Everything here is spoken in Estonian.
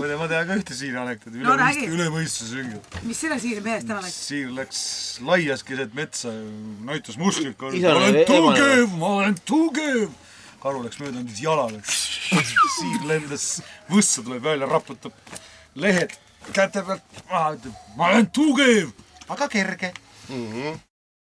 muide, ma tean ka ühte Siiri anekdooti, No üle räägi. mõistuse, üle mõistuse süngib. mis selle Siiri mehest täna läks? Siir läks laias keset metsa, näitas musklit, ma Isale olen või emale? tugev, ma olen tugev. karu läks mööda, andis jalaga. Siir lendas, võssa tuleb välja, raputab lehed käte pealt maha, ütleb, ma olen tugev, aga kerge mhm..